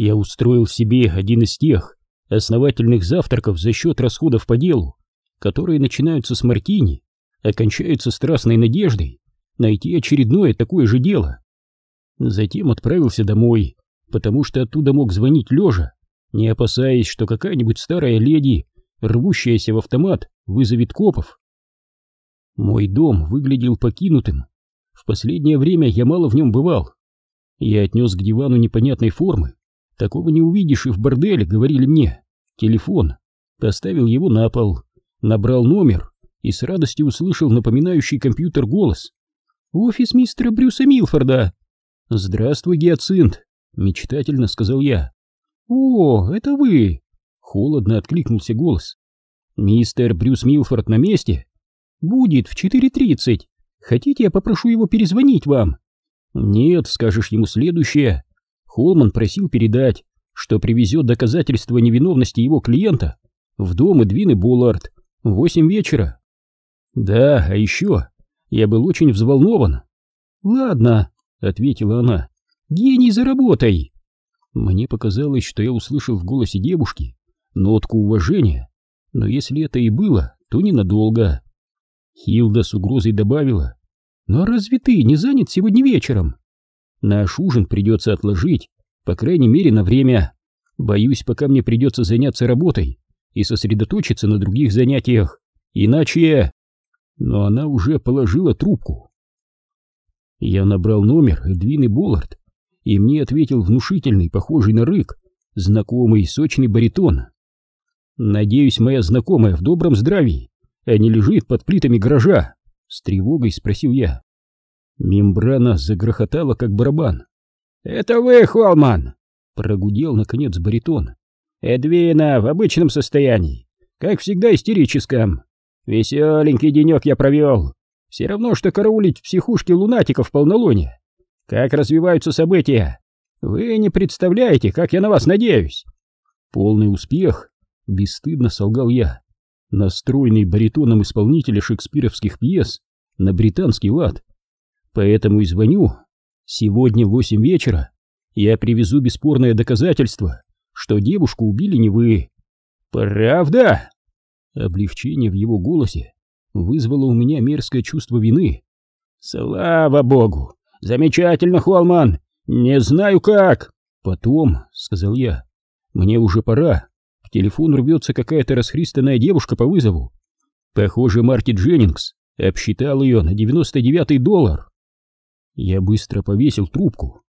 Я устроил себе один из тех основательных завтраков за счет расходов по делу, которые начинаются с мартини, окончаются страстной надеждой найти очередное такое же дело. Затем отправился домой, потому что оттуда мог звонить лежа, не опасаясь, что какая-нибудь старая леди, рвущаяся в автомат, вызовет копов. Мой дом выглядел покинутым. В последнее время я мало в нем бывал. Я отнес к дивану непонятной формы. Такого не увидишь и в борделе, говорили мне. Телефон. Поставил его на пол, набрал номер и с радостью услышал напоминающий компьютер голос. «Офис мистера Брюса Милфорда!» «Здравствуй, Гиацинт!» — мечтательно сказал я. «О, это вы!» — холодно откликнулся голос. «Мистер Брюс Милфорд на месте?» «Будет в 4.30. Хотите, я попрошу его перезвонить вам?» «Нет, скажешь ему следующее. Холман просил передать, что привезет доказательства невиновности его клиента в дом Эдвины Буллард в восемь вечера. Да, а еще я был очень взволнован. «Ладно», — ответила она, — «гений за работой». Мне показалось, что я услышал в голосе девушки нотку уважения, но если это и было, то ненадолго. Хилда с угрозой добавила, «Ну а разве ты не занят сегодня вечером? Наш ужин придется отложить, по крайней мере, на время. Боюсь, пока мне придется заняться работой и сосредоточиться на других занятиях, иначе...» но она уже положила трубку. Я набрал номер Эдвины Боллард, и мне ответил внушительный, похожий на рык, знакомый сочный баритон. «Надеюсь, моя знакомая в добром здравии, а не лежит под плитами гаража?» — с тревогой спросил я. Мембрана загрохотала, как барабан. «Это вы, Холман!» — прогудел, наконец, баритон. «Эдвина в обычном состоянии, как всегда истерическом. Веселенький денек я провел. Все равно, что караулить в психушке лунатиков в полнолуние. Как развиваются события? Вы не представляете, как я на вас надеюсь. Полный успех, бесстыдно солгал я. Настроенный баритоном исполнителя шекспировских пьес на британский лад. Поэтому и звоню. Сегодня в восемь вечера я привезу бесспорное доказательство, что девушку убили не вы. Правда? Облегчение в его голосе вызвало у меня мерзкое чувство вины. «Слава богу! Замечательно, Холман! Не знаю как!» «Потом», — сказал я, — «мне уже пора. К телефону рвется какая-то расхристанная девушка по вызову. Похоже, Марти Дженнингс обсчитал ее на 99-й доллар». Я быстро повесил трубку.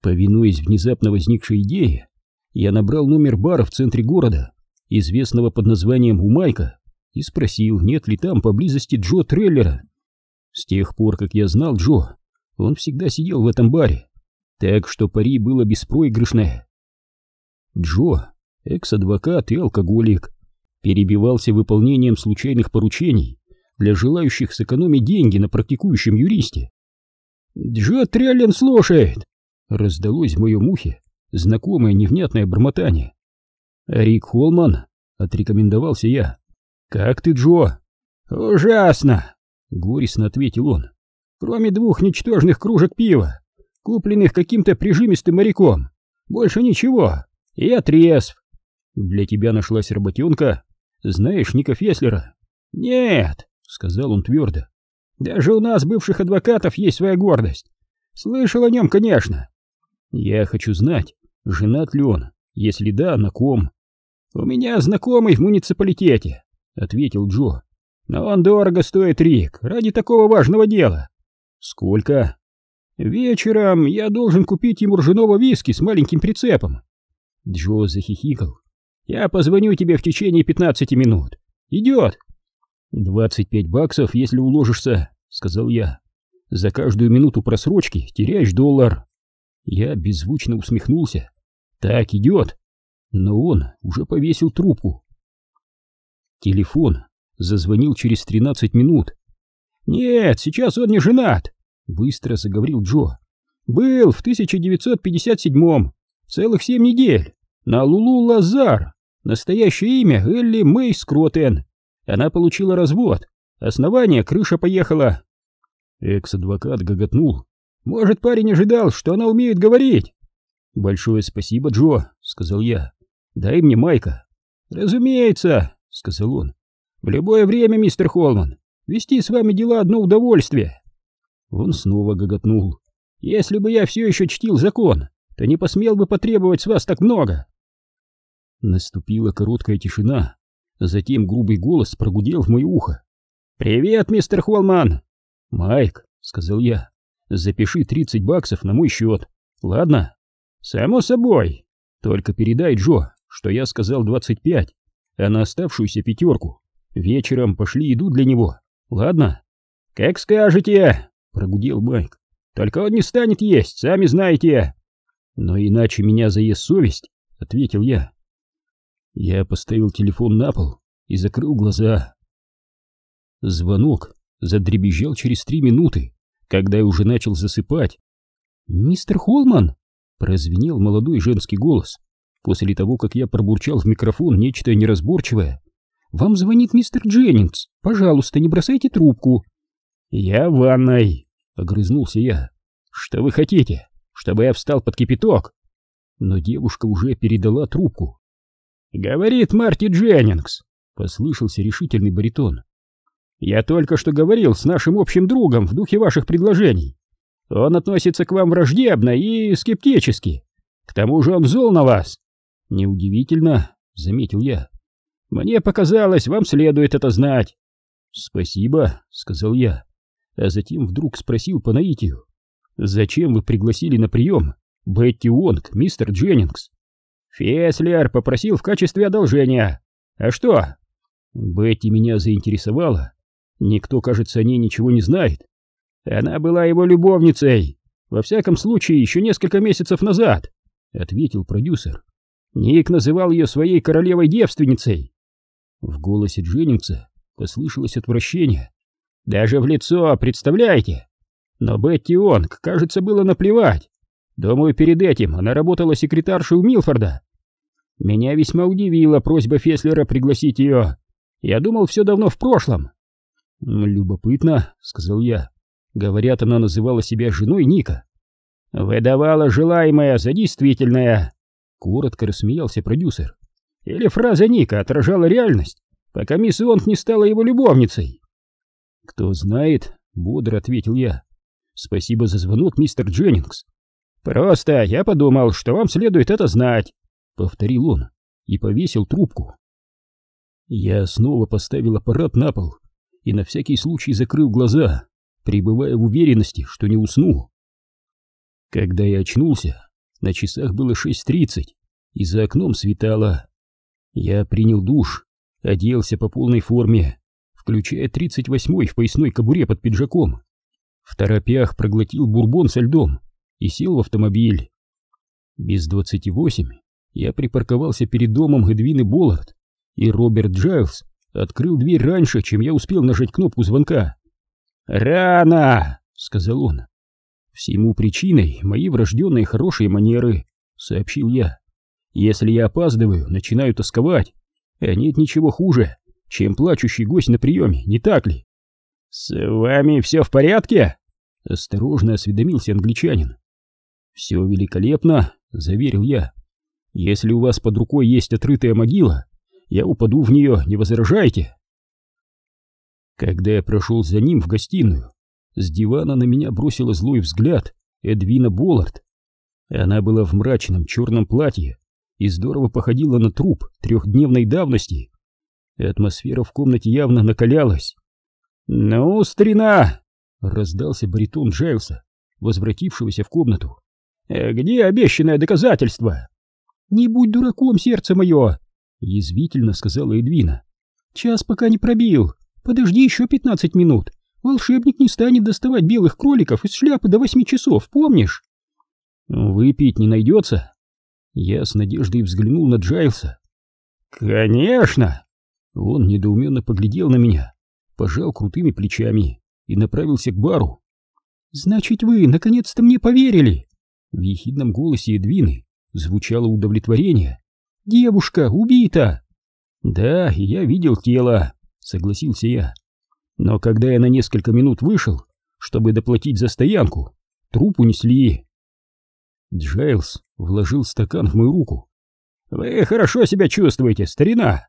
Повинуясь внезапно возникшей идее, я набрал номер бара в центре города известного под названием Умайка, и спросил, нет ли там поблизости Джо Треллера. С тех пор, как я знал Джо, он всегда сидел в этом баре, так что пари было беспроигрышное. Джо, экс-адвокат и алкоголик, перебивался выполнением случайных поручений для желающих сэкономить деньги на практикующем юристе. «Джо Треллен слушает!» Раздалось в моем ухе знакомое невнятное бормотание. «Рик Холман», — отрекомендовался я. «Как ты, Джо?» «Ужасно!» — горестно ответил он. «Кроме двух ничтожных кружек пива, купленных каким-то прижимистым моряком, больше ничего, я трезв». «Для тебя нашлась работенка? Знаешь Ника Феслера?» «Нет», — сказал он твердо. «Даже у нас, бывших адвокатов, есть своя гордость. Слышал о нем, конечно». «Я хочу знать, женат ли он, если да, на ком?» «У меня знакомый в муниципалитете», — ответил Джо. «Но он дорого стоит, Рик, ради такого важного дела». «Сколько?» «Вечером я должен купить ему ржаного виски с маленьким прицепом». Джо захихикал. «Я позвоню тебе в течение пятнадцати минут. Идет!» «Двадцать пять баксов, если уложишься», — сказал я. «За каждую минуту просрочки теряешь доллар». Я беззвучно усмехнулся. «Так идет!» но он уже повесил трубку. Телефон зазвонил через 13 минут. «Нет, сейчас он не женат», — быстро заговорил Джо. «Был в 1957-м, целых семь недель, на Лулу Лазар, настоящее имя Элли Мэй Скротен. Она получила развод, основание крыша поехала». Экс-адвокат гоготнул. «Может, парень ожидал, что она умеет говорить?» «Большое спасибо, Джо», — сказал я. «Дай мне Майка». «Разумеется», — сказал он. «В любое время, мистер Холман. Вести с вами дела одно удовольствие». Он снова гоготнул. «Если бы я все еще чтил закон, то не посмел бы потребовать с вас так много». Наступила короткая тишина, затем грубый голос прогудел в мое ухо. «Привет, мистер Холман!» «Майк», — сказал я, — «запиши 30 баксов на мой счет, ладно?» «Само собой. Только передай Джо, что я сказал 25, а на оставшуюся пятерку вечером пошли еду для него, ладно?» «Как скажете!» — прогудел Майк. «Только он не станет есть, сами знаете!» «Но иначе меня заест совесть», — ответил я. Я поставил телефон на пол и закрыл глаза. Звонок задребезжал через три минуты, когда я уже начал засыпать. «Мистер Холман!» — прозвенел молодой женский голос, после того, как я пробурчал в микрофон нечто неразборчивое. «Вам звонит мистер Дженнингс. Пожалуйста, не бросайте трубку». «Я в ванной», — огрызнулся я. «Что вы хотите? Чтобы я встал под кипяток?» Но девушка уже передала трубку. «Говорит Марти Дженнингс», — послышался решительный баритон. Я только что говорил с нашим общим другом в духе ваших предложений. Он относится к вам враждебно и скептически. К тому же он зол на вас. Неудивительно, заметил я. Мне показалось, вам следует это знать. Спасибо, сказал я, а затем вдруг спросил по наитию. Зачем вы пригласили на прием Бетти Уонг, мистер Дженнингс? Феслер попросил в качестве одолжения. А что? Бетти меня заинтересовала, Никто, кажется, о ней ничего не знает. Она была его любовницей. Во всяком случае, еще несколько месяцев назад, — ответил продюсер. Ник называл ее своей королевой-девственницей. В голосе Дженнингса послышалось отвращение. Даже в лицо, представляете? Но Бетти Онг, кажется, было наплевать. Думаю, перед этим она работала секретаршей у Милфорда. Меня весьма удивила просьба Феслера пригласить ее. Я думал, все давно в прошлом. «Любопытно», — сказал я. Говорят, она называла себя женой Ника. «Выдавала желаемое за действительное», — коротко рассмеялся продюсер. «Или фраза Ника отражала реальность, пока мисс Ионг не стала его любовницей». «Кто знает», — бодро ответил я. «Спасибо за звонок, мистер Дженнингс». «Просто я подумал, что вам следует это знать», — повторил он и повесил трубку. Я снова поставил аппарат на пол и на всякий случай закрыл глаза, пребывая в уверенности, что не усну. Когда я очнулся, на часах было 6.30, и за окном светало. Я принял душ, оделся по полной форме, включая 38-й в поясной кобуре под пиджаком. В торопях проглотил бурбон со льдом и сел в автомобиль. Без 28 я припарковался перед домом Эдвины Боллард, и Роберт Джайлз открыл дверь раньше, чем я успел нажать кнопку звонка. «Рано!» — сказал он. «Всему причиной мои врожденные хорошие манеры», — сообщил я. «Если я опаздываю, начинаю тосковать, а нет ничего хуже, чем плачущий гость на приеме, не так ли?» «С вами все в порядке?» — осторожно осведомился англичанин. «Все великолепно», — заверил я. «Если у вас под рукой есть отрытая могила, я упаду в нее, не возражайте. Когда я прошел за ним в гостиную, с дивана на меня бросила злой взгляд Эдвина Боллард. Она была в мрачном черном платье и здорово походила на труп трехдневной давности. Атмосфера в комнате явно накалялась. «Ну, старина!» — раздался баритон Джайлса, возвратившегося в комнату. «Э, «Где обещанное доказательство?» «Не будь дураком, сердце мое!» Язвительно сказала Эдвина. Час пока не пробил. Подожди еще пятнадцать минут. Волшебник не станет доставать белых кроликов из шляпы до восьми часов, помнишь? Выпить не найдется? Я с надеждой взглянул на Джайлса. Конечно! Он недоуменно поглядел на меня, пожал крутыми плечами и направился к бару. «Значит, вы наконец-то мне поверили!» В ехидном голосе Эдвины звучало удовлетворение. Девушка убита!» «Да, я видел тело», — согласился я. «Но когда я на несколько минут вышел, чтобы доплатить за стоянку, труп унесли». Джайлз вложил стакан в мою руку. «Вы хорошо себя чувствуете, старина?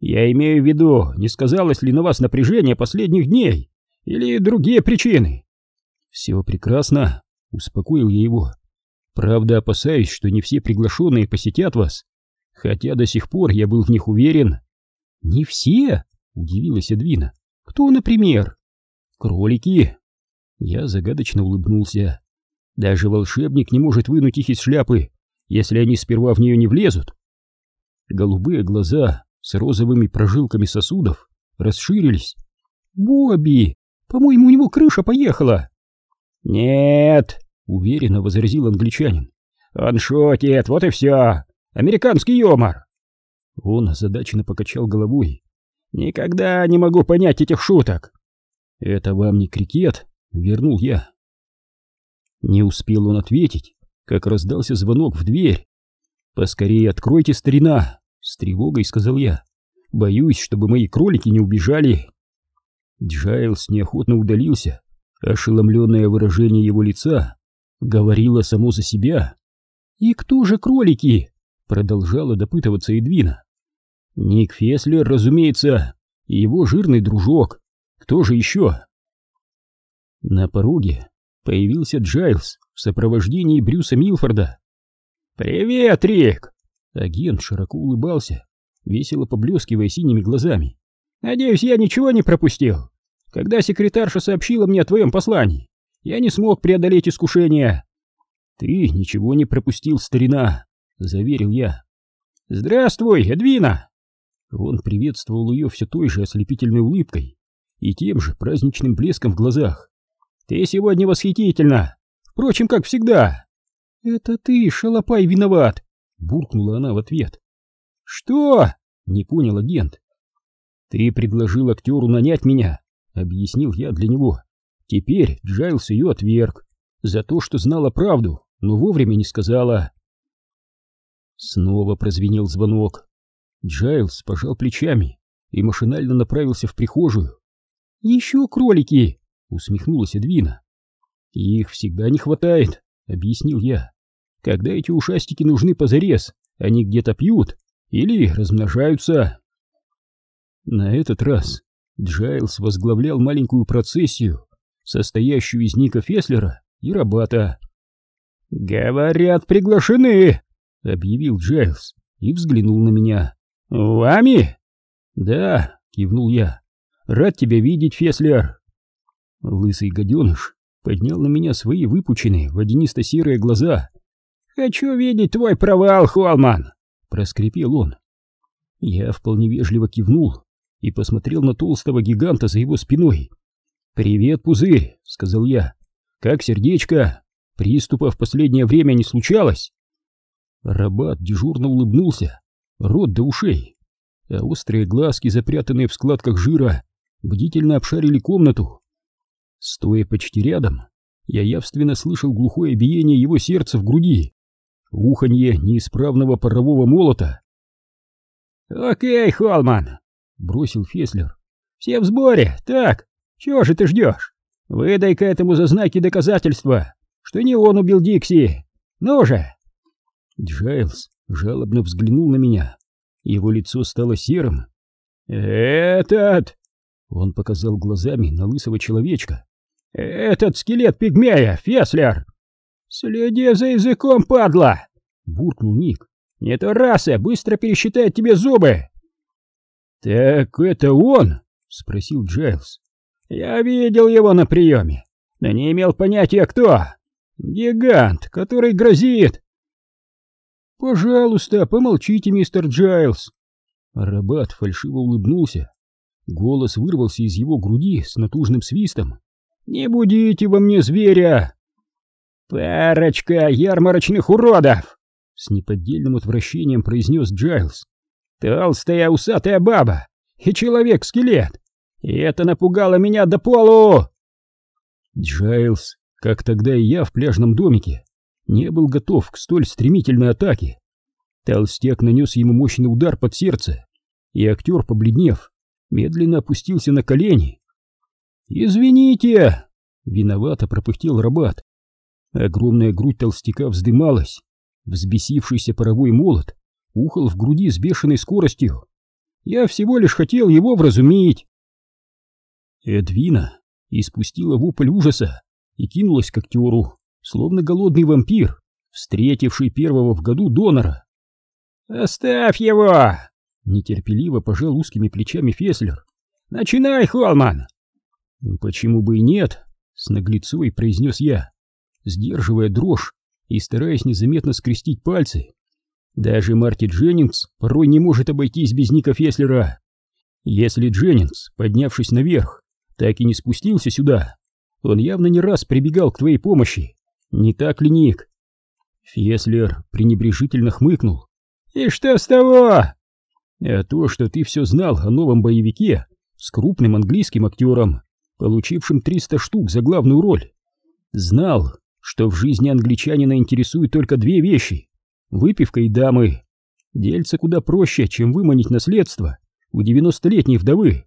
Я имею в виду, не сказалось ли на вас напряжение последних дней или другие причины?» «Все прекрасно», — успокоил я его. «Правда, опасаюсь, что не все приглашенные посетят вас, хотя до сих пор я был в них уверен». «Не все?» — удивилась Эдвина. «Кто, например?» «Кролики». Я загадочно улыбнулся. Даже волшебник не может вынуть их из шляпы, если они сперва в нее не влезут. Голубые глаза с розовыми прожилками сосудов расширились. «Бобби, по-моему, у него крыша поехала!» «Нет!» — уверенно возразил англичанин. «Он вот и все! Американский юмор!» Он озадаченно покачал головой. «Никогда не могу понять этих шуток!» «Это вам не крикет?» — вернул я. Не успел он ответить, как раздался звонок в дверь. «Поскорее откройте, старина!» — с тревогой сказал я. «Боюсь, чтобы мои кролики не убежали!» Джайлс неохотно удалился. Ошеломленное выражение его лица говорило само за себя. «И кто же кролики?» — продолжала допытываться Эдвина. «Ник Феслер, разумеется, и его жирный дружок. Кто же еще?» На пороге появился Джайлз в сопровождении Брюса Милфорда. «Привет, Рик!» Агент широко улыбался, весело поблескивая синими глазами. «Надеюсь, я ничего не пропустил. Когда секретарша сообщила мне о твоем послании, я не смог преодолеть искушение». «Ты ничего не пропустил, старина», — заверил я. «Здравствуй, Эдвина!» Он приветствовал ее все той же ослепительной улыбкой и тем же праздничным блеском в глазах. Ты сегодня восхитительна. Впрочем, как всегда. Это ты, шалопай, виноват, буркнула она в ответ. Что? Не понял агент. Ты предложил актеру нанять меня, объяснил я для него. Теперь Джайлс ее отверг за то, что знала правду, но вовремя не сказала. Снова прозвенел звонок. Джайлс пожал плечами и машинально направился в прихожую. «Еще кролики!» усмехнулась Эдвина. Их всегда не хватает, объяснил я. Когда эти ушастики нужны позарез, они где-то пьют или размножаются. На этот раз Джайлс возглавлял маленькую процессию, состоящую из Ника Феслера и Рабата. «Говорят, приглашены!» — объявил Джайлс и взглянул на меня. «Вами?» «Да», — кивнул я. «Рад тебя видеть, Феслер». Лысый гаденыш поднял на меня свои выпученные водянисто-серые глаза. «Хочу видеть твой провал, Холман!» — проскрипел он. Я вполне вежливо кивнул и посмотрел на толстого гиганта за его спиной. «Привет, пузырь!» — сказал я. «Как сердечко? Приступа в последнее время не случалось?» Рабат дежурно улыбнулся, рот до ушей, а острые глазки, запрятанные в складках жира, бдительно обшарили комнату. Стоя почти рядом, я явственно слышал глухое биение его сердца в груди, уханье неисправного парового молота. «Окей, Холман!» — бросил Феслер. «Все в сборе, так? Чего же ты ждешь? Выдай-ка этому за знаки доказательства, что не он убил Дикси. Ну же!» Джайлз жалобно взглянул на меня. Его лицо стало серым. «Этот!» Он показал глазами на лысого человечка. «Этот скелет пигмея, Феслер!» «Следи за языком, падла!» — буркнул Ник. «Не то раса быстро пересчитает тебе зубы!» «Так это он?» — спросил Джайлз. «Я видел его на приеме, но не имел понятия, кто. Гигант, который грозит!» «Пожалуйста, помолчите, мистер Джайлз!» Рабат фальшиво улыбнулся. Голос вырвался из его груди с натужным свистом. «Не будите во мне зверя!» «Парочка ярмарочных уродов!» С неподдельным отвращением произнес Джайлз. «Толстая усатая баба и человек-скелет! И это напугало меня до полу!» Джайлз, как тогда и я в пляжном домике, не был готов к столь стремительной атаке. Толстяк нанес ему мощный удар под сердце, и актер, побледнев, медленно опустился на колени. «Извините!» — виновато пропыхтел Рабат. Огромная грудь толстяка вздымалась. Взбесившийся паровой молот ухал в груди с бешеной скоростью. Я всего лишь хотел его вразумить. Эдвина испустила вопль ужаса и кинулась к актеру, словно голодный вампир, встретивший первого в году донора. «Оставь его!» — нетерпеливо пожал узкими плечами Феслер. «Начинай, Холман!» «Почему бы и нет?» — с наглецой произнес я, сдерживая дрожь и стараясь незаметно скрестить пальцы. Даже Марти Дженнингс порой не может обойтись без Ника Феслера. Если Дженнингс, поднявшись наверх, так и не спустился сюда, он явно не раз прибегал к твоей помощи. Не так ли, Ник? Феслер пренебрежительно хмыкнул. «И что с того?» «А то, что ты все знал о новом боевике с крупным английским актером, получившим 300 штук за главную роль. Знал, что в жизни англичанина интересуют только две вещи — выпивка и дамы. Дельце куда проще, чем выманить наследство у 90-летней вдовы.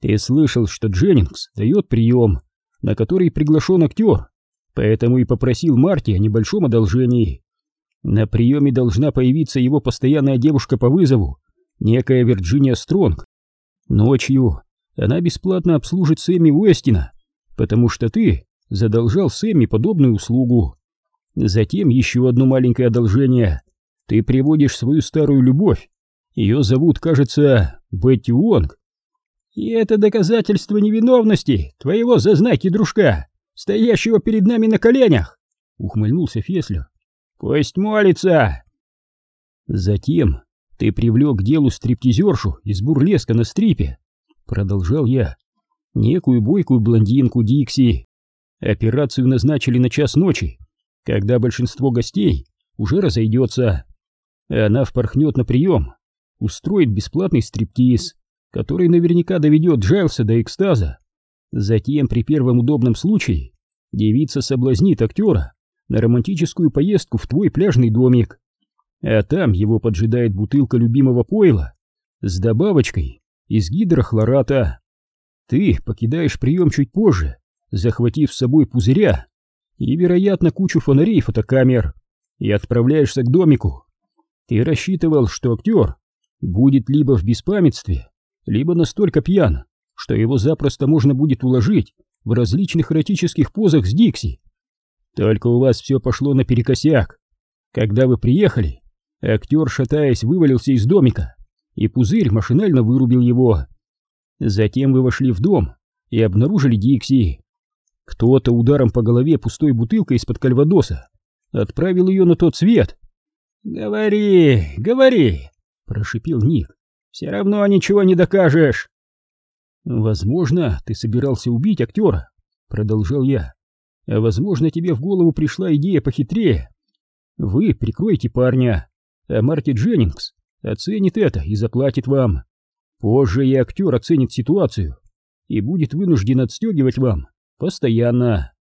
Ты слышал, что Дженнингс дает прием, на который приглашен актер, поэтому и попросил Марти о небольшом одолжении. На приеме должна появиться его постоянная девушка по вызову, некая Вирджиния Стронг. Ночью она бесплатно обслужит Сэмми Уэстина, потому что ты задолжал Сэмми подобную услугу. Затем еще одно маленькое одолжение. Ты приводишь свою старую любовь. Ее зовут, кажется, Бетти Уонг. И это доказательство невиновности твоего зазнаки дружка, стоящего перед нами на коленях, ухмыльнулся Феслер. Пусть молится. Затем ты привлек к делу стриптизершу из бурлеска на стрипе, продолжал я. Некую бойкую блондинку Дикси. Операцию назначили на час ночи, когда большинство гостей уже разойдется. Она впорхнет на прием, устроит бесплатный стриптиз, который наверняка доведет Джайлса до экстаза. Затем, при первом удобном случае, девица соблазнит актера на романтическую поездку в твой пляжный домик. А там его поджидает бутылка любимого пойла с добавочкой из гидрохлората. Ты покидаешь прием чуть позже, захватив с собой пузыря и, вероятно, кучу фонарей и фотокамер, и отправляешься к домику. Ты рассчитывал, что актер будет либо в беспамятстве, либо настолько пьян, что его запросто можно будет уложить в различных эротических позах с Дикси. Только у вас все пошло наперекосяк. Когда вы приехали, актер, шатаясь, вывалился из домика, и пузырь машинально вырубил его. Затем вы вошли в дом и обнаружили Дикси. Кто-то ударом по голове пустой бутылкой из-под кальвадоса отправил ее на тот свет. «Говори, говори!» — прошипел Ник. «Все равно ничего не докажешь!» «Возможно, ты собирался убить актера», — продолжал я. «А возможно, тебе в голову пришла идея похитрее. Вы прикроете парня, а Марти Дженнингс оценит это и заплатит вам. Позже и актер оценит ситуацию и будет вынужден отстегивать вам постоянно.